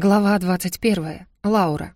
Глава 21. Лаура.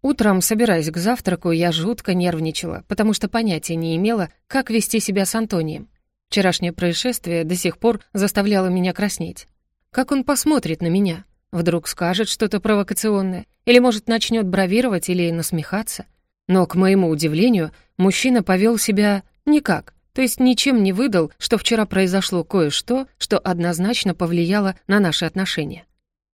Утром, собираясь к завтраку, я жутко нервничала, потому что понятия не имела, как вести себя с Антонием. Вчерашнее происшествие до сих пор заставляло меня краснеть. Как он посмотрит на меня? Вдруг скажет что-то провокационное? Или, может, начнет бравировать или насмехаться? Но, к моему удивлению, мужчина повел себя никак, то есть ничем не выдал, что вчера произошло кое-что, что однозначно повлияло на наши отношения.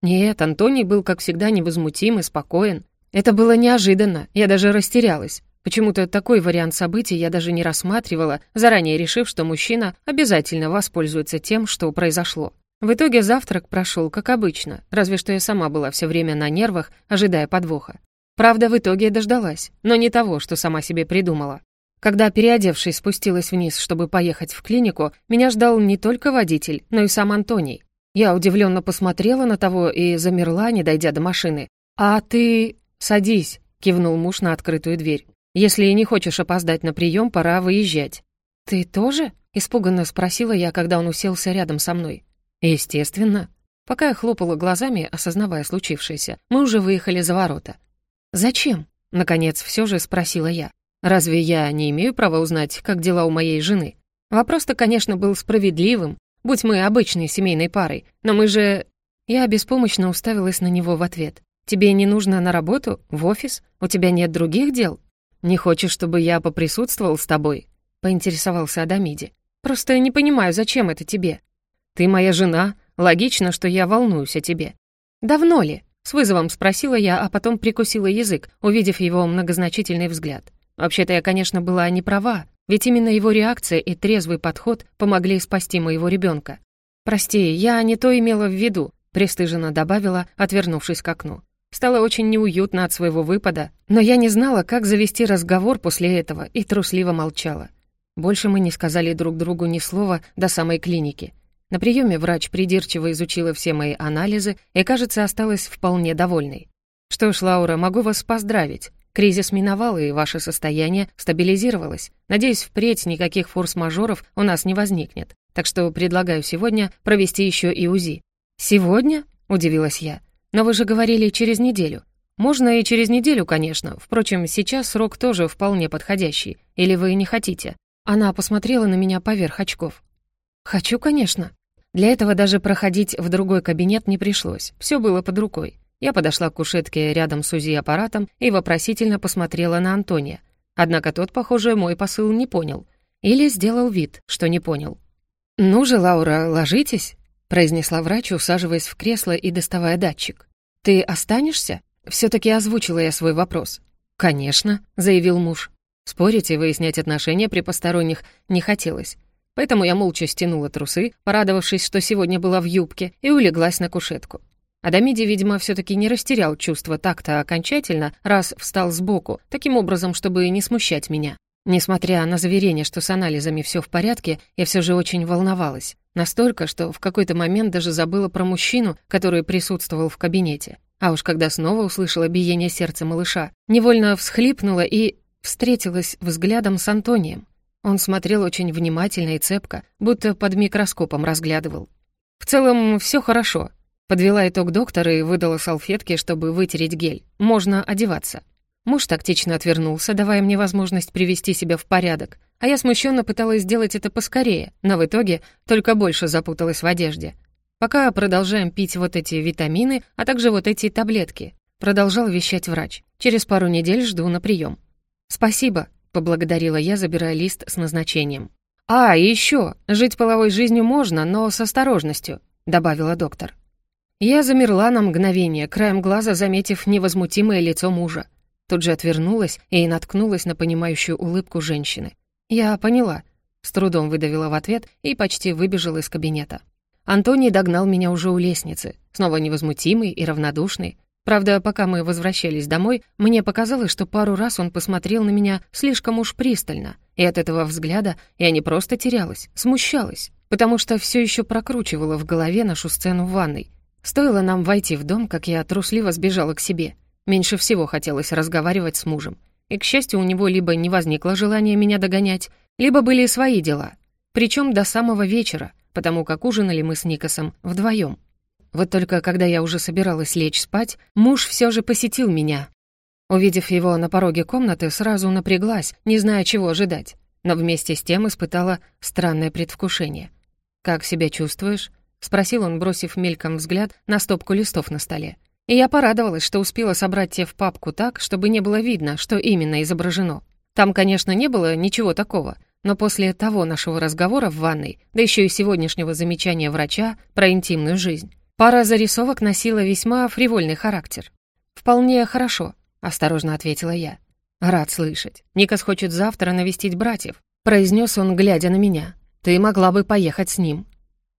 Нет, Антоний был, как всегда, невозмутим и спокоен. Это было неожиданно, я даже растерялась. Почему-то такой вариант событий я даже не рассматривала, заранее решив, что мужчина обязательно воспользуется тем, что произошло. В итоге завтрак прошел как обычно, разве что я сама была все время на нервах, ожидая подвоха. Правда, в итоге я дождалась, но не того, что сама себе придумала. Когда, переодевшись, спустилась вниз, чтобы поехать в клинику, меня ждал не только водитель, но и сам Антоний. Я удивленно посмотрела на того и замерла, не дойдя до машины. «А ты...» «Садись», — кивнул муж на открытую дверь. «Если не хочешь опоздать на прием, пора выезжать». «Ты тоже?» — испуганно спросила я, когда он уселся рядом со мной. «Естественно». Пока я хлопала глазами, осознавая случившееся, мы уже выехали за ворота. «Зачем?» — наконец все же спросила я. «Разве я не имею права узнать, как дела у моей жены?» Вопрос-то, конечно, был справедливым, Будь мы обычной семейной парой, но мы же...» Я беспомощно уставилась на него в ответ. «Тебе не нужно на работу? В офис? У тебя нет других дел? Не хочешь, чтобы я поприсутствовал с тобой?» — поинтересовался Адамиди. «Просто я не понимаю, зачем это тебе?» «Ты моя жена. Логично, что я волнуюсь о тебе». «Давно ли?» — с вызовом спросила я, а потом прикусила язык, увидев его многозначительный взгляд. Вообще-то я, конечно, была не права, ведь именно его реакция и трезвый подход помогли спасти моего ребенка. «Прости, я не то имела в виду», — престыженно добавила, отвернувшись к окну. Стало очень неуютно от своего выпада, но я не знала, как завести разговор после этого и трусливо молчала. Больше мы не сказали друг другу ни слова до самой клиники. На приеме врач придирчиво изучила все мои анализы и, кажется, осталась вполне довольной. «Что ж, Лаура, могу вас поздравить. Кризис миновал, и ваше состояние стабилизировалось. Надеюсь, впредь никаких форс-мажоров у нас не возникнет. Так что предлагаю сегодня провести еще и УЗИ». «Сегодня?» — удивилась я. «Но вы же говорили через неделю». «Можно и через неделю, конечно. Впрочем, сейчас срок тоже вполне подходящий. Или вы не хотите?» Она посмотрела на меня поверх очков. «Хочу, конечно». Для этого даже проходить в другой кабинет не пришлось. Все было под рукой. Я подошла к кушетке рядом с УЗИ-аппаратом и вопросительно посмотрела на Антония. Однако тот, похоже, мой посыл не понял. Или сделал вид, что не понял. «Ну же, Лаура, ложитесь», — произнесла врач, усаживаясь в кресло и доставая датчик. «Ты останешься?» Все-таки озвучила я свой вопрос. «Конечно», — заявил муж. Спорить и выяснять отношения при посторонних не хотелось. Поэтому я молча стянула трусы, порадовавшись, что сегодня была в юбке, и улеглась на кушетку. Адамиди, видимо, все-таки не растерял чувство такта окончательно, раз встал сбоку, таким образом, чтобы не смущать меня. Несмотря на заверение, что с анализами все в порядке, я все же очень волновалась. Настолько, что в какой-то момент даже забыла про мужчину, который присутствовал в кабинете. А уж когда снова услышала биение сердца малыша, невольно всхлипнула и встретилась взглядом с Антонием. Он смотрел очень внимательно и цепко, будто под микроскопом разглядывал. «В целом, все хорошо», Подвела итог доктора и выдала салфетки, чтобы вытереть гель. Можно одеваться. Муж тактично отвернулся, давая мне возможность привести себя в порядок, а я смущенно пыталась сделать это поскорее, но в итоге только больше запуталась в одежде. Пока продолжаем пить вот эти витамины, а также вот эти таблетки, продолжал вещать врач. Через пару недель жду на прием. Спасибо, поблагодарила я, забирая лист с назначением. А, еще, жить половой жизнью можно, но с осторожностью, добавила доктор. Я замерла на мгновение, краем глаза заметив невозмутимое лицо мужа. Тут же отвернулась и наткнулась на понимающую улыбку женщины. «Я поняла», — с трудом выдавила в ответ и почти выбежала из кабинета. Антоний догнал меня уже у лестницы, снова невозмутимый и равнодушный. Правда, пока мы возвращались домой, мне показалось, что пару раз он посмотрел на меня слишком уж пристально, и от этого взгляда я не просто терялась, смущалась, потому что все еще прокручивала в голове нашу сцену в ванной — Стоило нам войти в дом, как я трусливо сбежала к себе. Меньше всего хотелось разговаривать с мужем. И, к счастью, у него либо не возникло желания меня догонять, либо были свои дела. Причем до самого вечера, потому как ужинали мы с Никосом вдвоем. Вот только когда я уже собиралась лечь спать, муж все же посетил меня. Увидев его на пороге комнаты, сразу напряглась, не зная, чего ожидать. Но вместе с тем испытала странное предвкушение. «Как себя чувствуешь?» — спросил он, бросив мельком взгляд на стопку листов на столе. И я порадовалась, что успела собрать те в папку так, чтобы не было видно, что именно изображено. Там, конечно, не было ничего такого, но после того нашего разговора в ванной, да еще и сегодняшнего замечания врача про интимную жизнь, пара зарисовок носила весьма фривольный характер. «Вполне хорошо», — осторожно ответила я. «Рад слышать. Никас хочет завтра навестить братьев», — произнес он, глядя на меня. «Ты могла бы поехать с ним».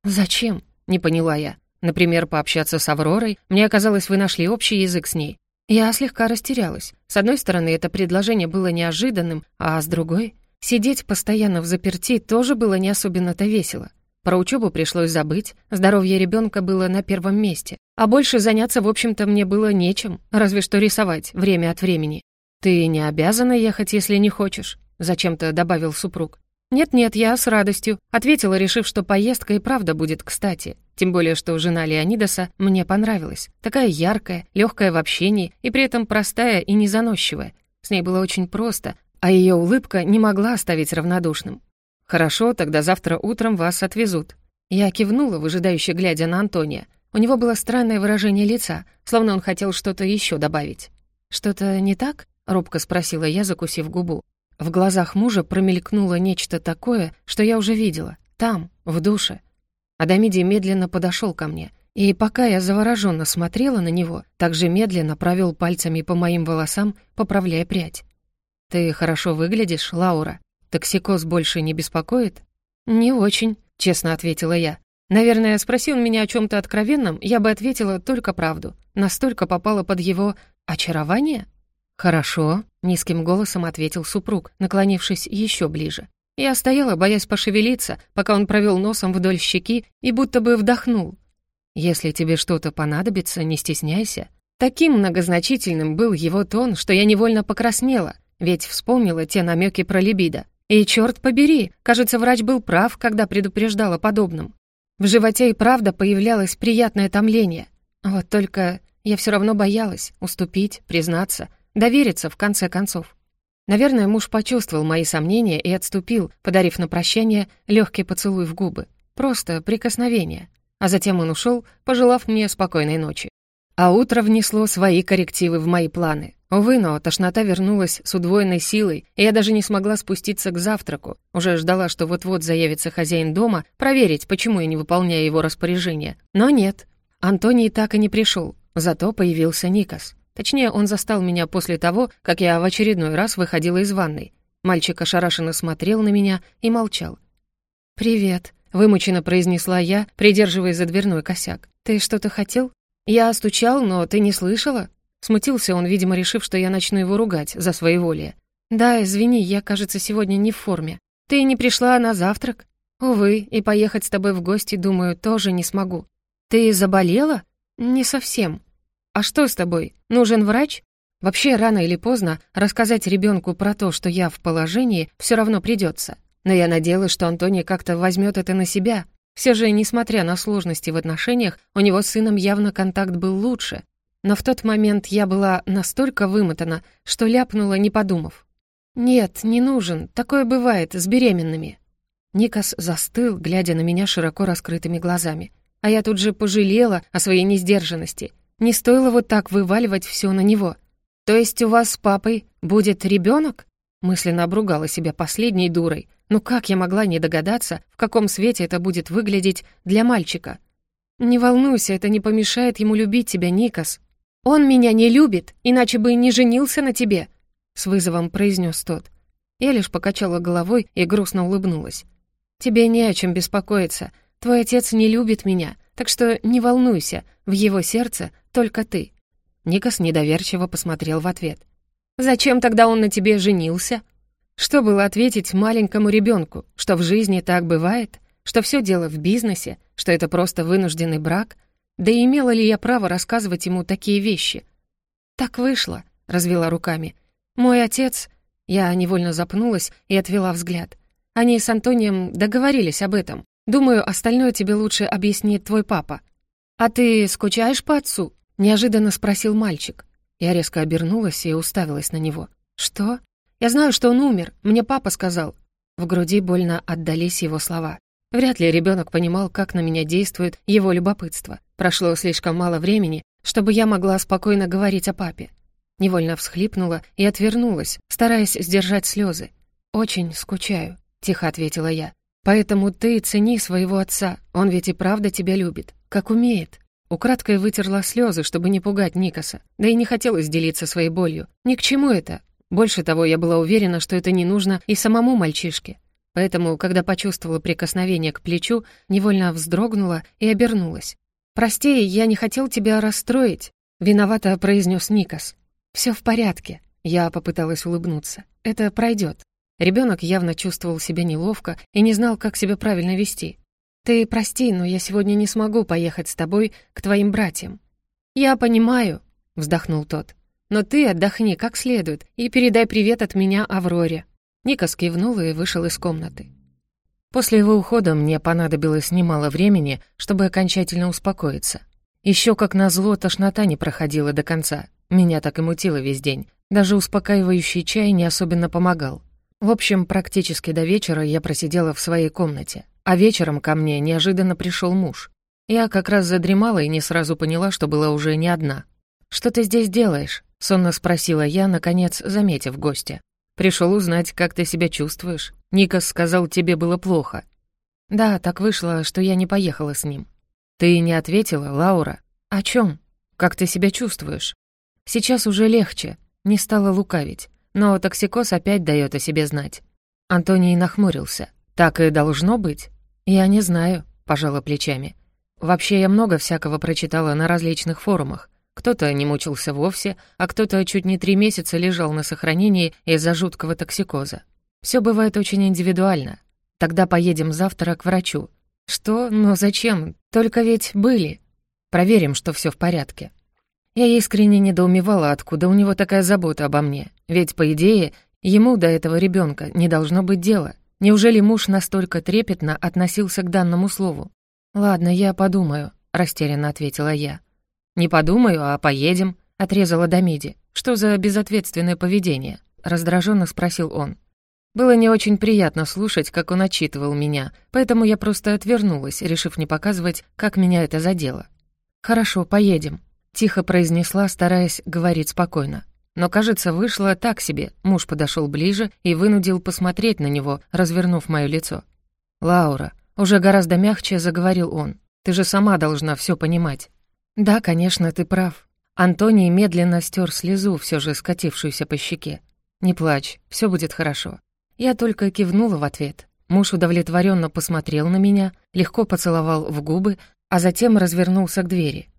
«Зачем?» не поняла я. Например, пообщаться с Авророй? Мне оказалось, вы нашли общий язык с ней. Я слегка растерялась. С одной стороны, это предложение было неожиданным, а с другой... Сидеть постоянно в заперти тоже было не особенно-то весело. Про учебу пришлось забыть, здоровье ребенка было на первом месте. А больше заняться, в общем-то, мне было нечем, разве что рисовать время от времени. «Ты не обязана ехать, если не хочешь», — зачем-то добавил супруг. «Нет-нет, я с радостью», — ответила, решив, что поездка и правда будет кстати. Тем более, что жена Леонидаса мне понравилась. Такая яркая, легкая в общении и при этом простая и незаносчивая. С ней было очень просто, а ее улыбка не могла оставить равнодушным. «Хорошо, тогда завтра утром вас отвезут». Я кивнула, выжидающе глядя на Антония. У него было странное выражение лица, словно он хотел что-то еще добавить. «Что-то не так?» — робко спросила я, закусив губу. В глазах мужа промелькнуло нечто такое, что я уже видела, там, в душе. Адамиди медленно подошел ко мне, и пока я завороженно смотрела на него, также медленно провел пальцами по моим волосам, поправляя прядь. «Ты хорошо выглядишь, Лаура. Токсикоз больше не беспокоит?» «Не очень», — честно ответила я. Наверное, спросил меня о чем-то откровенном, я бы ответила только правду. Настолько попала под его очарование? Хорошо, Низким голосом ответил супруг, наклонившись еще ближе. Я стояла, боясь пошевелиться, пока он провел носом вдоль щеки и будто бы вдохнул. «Если тебе что-то понадобится, не стесняйся». Таким многозначительным был его тон, что я невольно покраснела, ведь вспомнила те намеки про либидо. И черт побери, кажется, врач был прав, когда предупреждал о подобном. В животе и правда появлялось приятное томление. Вот только я все равно боялась уступить, признаться — довериться, в конце концов. Наверное, муж почувствовал мои сомнения и отступил, подарив на прощание легкий поцелуй в губы. Просто прикосновение. А затем он ушел, пожелав мне спокойной ночи. А утро внесло свои коррективы в мои планы. Увы, но тошнота вернулась с удвоенной силой, и я даже не смогла спуститься к завтраку. Уже ждала, что вот-вот заявится хозяин дома, проверить, почему я не выполняю его распоряжение. Но нет. Антоний так и не пришел, зато появился Никас. Точнее, он застал меня после того, как я в очередной раз выходила из ванной. Мальчик ошарашенно смотрел на меня и молчал. «Привет», — вымученно произнесла я, придерживая за дверной косяк. «Ты что-то хотел?» «Я стучал, но ты не слышала?» Смутился он, видимо, решив, что я начну его ругать за своеволие. «Да, извини, я, кажется, сегодня не в форме. Ты не пришла на завтрак?» «Увы, и поехать с тобой в гости, думаю, тоже не смогу». «Ты заболела?» «Не совсем», а что с тобой? Нужен врач? Вообще, рано или поздно рассказать ребенку про то, что я в положении, все равно придется. Но я надеялась, что Антоний как-то возьмет это на себя. Все же, несмотря на сложности в отношениях, у него с сыном явно контакт был лучше. Но в тот момент я была настолько вымотана, что ляпнула, не подумав. «Нет, не нужен. Такое бывает с беременными». Никас застыл, глядя на меня широко раскрытыми глазами. А я тут же пожалела о своей несдержанности не стоило вот так вываливать все на него. То есть у вас с папой будет ребенок? Мысленно обругала себя последней дурой. Но как я могла не догадаться, в каком свете это будет выглядеть для мальчика? Не волнуйся, это не помешает ему любить тебя, Никас. Он меня не любит, иначе бы и не женился на тебе, с вызовом произнес тот. Я лишь покачала головой и грустно улыбнулась. Тебе не о чем беспокоиться. Твой отец не любит меня. Так что не волнуйся, в его сердце только ты». Никас недоверчиво посмотрел в ответ. «Зачем тогда он на тебе женился?» Что было ответить маленькому ребенку, что в жизни так бывает, что все дело в бизнесе, что это просто вынужденный брак, да и имела ли я право рассказывать ему такие вещи? «Так вышло», — развела руками. «Мой отец...» Я невольно запнулась и отвела взгляд. Они с Антонием договорились об этом. Думаю, остальное тебе лучше объяснит твой папа. А ты скучаешь по отцу? Неожиданно спросил мальчик. Я резко обернулась и уставилась на него. Что? Я знаю, что он умер. Мне папа сказал. В груди больно отдались его слова. Вряд ли ребенок понимал, как на меня действует его любопытство. Прошло слишком мало времени, чтобы я могла спокойно говорить о папе. Невольно всхлипнула и отвернулась, стараясь сдержать слезы. «Очень скучаю», — тихо ответила я. Поэтому ты цени своего отца, он ведь и правда тебя любит, как умеет». Украдкой вытерла слезы, чтобы не пугать Никаса, да и не хотелось делиться своей болью. Ни к чему это. Больше того, я была уверена, что это не нужно и самому мальчишке. Поэтому, когда почувствовала прикосновение к плечу, невольно вздрогнула и обернулась. «Прости, я не хотел тебя расстроить», — виновато произнес Никас. «Все в порядке», — я попыталась улыбнуться. «Это пройдет». Ребенок явно чувствовал себя неловко и не знал, как себя правильно вести. «Ты прости, но я сегодня не смогу поехать с тобой к твоим братьям». «Я понимаю», — вздохнул тот. «Но ты отдохни как следует и передай привет от меня Авроре». Ника скивнул и вышел из комнаты. После его ухода мне понадобилось немало времени, чтобы окончательно успокоиться. Еще как назло, тошнота не проходила до конца. Меня так и мутило весь день. Даже успокаивающий чай не особенно помогал. В общем, практически до вечера я просидела в своей комнате, а вечером ко мне неожиданно пришел муж. Я как раз задремала и не сразу поняла, что была уже не одна. «Что ты здесь делаешь?» — сонно спросила я, наконец заметив гостя. «Пришел узнать, как ты себя чувствуешь. Никас сказал, тебе было плохо». «Да, так вышло, что я не поехала с ним». «Ты не ответила, Лаура?» «О чем? Как ты себя чувствуешь?» «Сейчас уже легче», — не стала лукавить но токсикоз опять дает о себе знать. Антоний нахмурился. «Так и должно быть?» «Я не знаю», — пожала плечами. «Вообще я много всякого прочитала на различных форумах. Кто-то не мучился вовсе, а кто-то чуть не три месяца лежал на сохранении из-за жуткого токсикоза. Все бывает очень индивидуально. Тогда поедем завтра к врачу». «Что? Но зачем? Только ведь были». «Проверим, что все в порядке», я искренне недоумевала, откуда у него такая забота обо мне. Ведь, по идее, ему до этого ребенка не должно быть дела. Неужели муж настолько трепетно относился к данному слову? «Ладно, я подумаю», — растерянно ответила я. «Не подумаю, а поедем», — отрезала Дамиди. «Что за безответственное поведение?» — раздраженно спросил он. Было не очень приятно слушать, как он отчитывал меня, поэтому я просто отвернулась, решив не показывать, как меня это задело. «Хорошо, поедем», Тихо произнесла, стараясь говорить спокойно. Но, кажется, вышло так себе. Муж подошел ближе и вынудил посмотреть на него, развернув моё лицо. «Лаура», — уже гораздо мягче заговорил он, — «ты же сама должна всё понимать». «Да, конечно, ты прав». Антоний медленно стер слезу, все же скатившуюся по щеке. «Не плачь, всё будет хорошо». Я только кивнула в ответ. Муж удовлетворенно посмотрел на меня, легко поцеловал в губы, а затем развернулся к двери.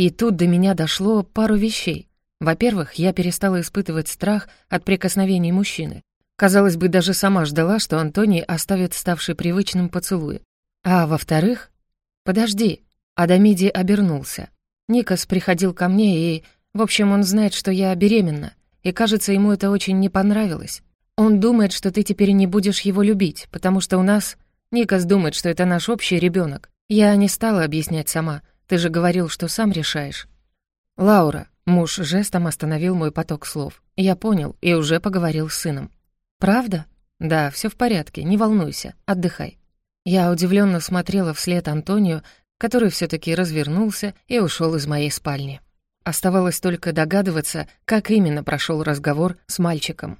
И тут до меня дошло пару вещей. Во-первых, я перестала испытывать страх от прикосновений мужчины. Казалось бы, даже сама ждала, что Антоний оставит ставший привычным поцелуй. А во-вторых... «Подожди!» Адамиди обернулся. Никас приходил ко мне и... В общем, он знает, что я беременна, и, кажется, ему это очень не понравилось. Он думает, что ты теперь не будешь его любить, потому что у нас... Никас думает, что это наш общий ребенок. Я не стала объяснять сама. Ты же говорил, что сам решаешь». «Лаура», — муж жестом остановил мой поток слов. «Я понял и уже поговорил с сыном». «Правда?» «Да, все в порядке, не волнуйся, отдыхай». Я удивленно смотрела вслед Антонию, который все таки развернулся и ушел из моей спальни. Оставалось только догадываться, как именно прошел разговор с мальчиком.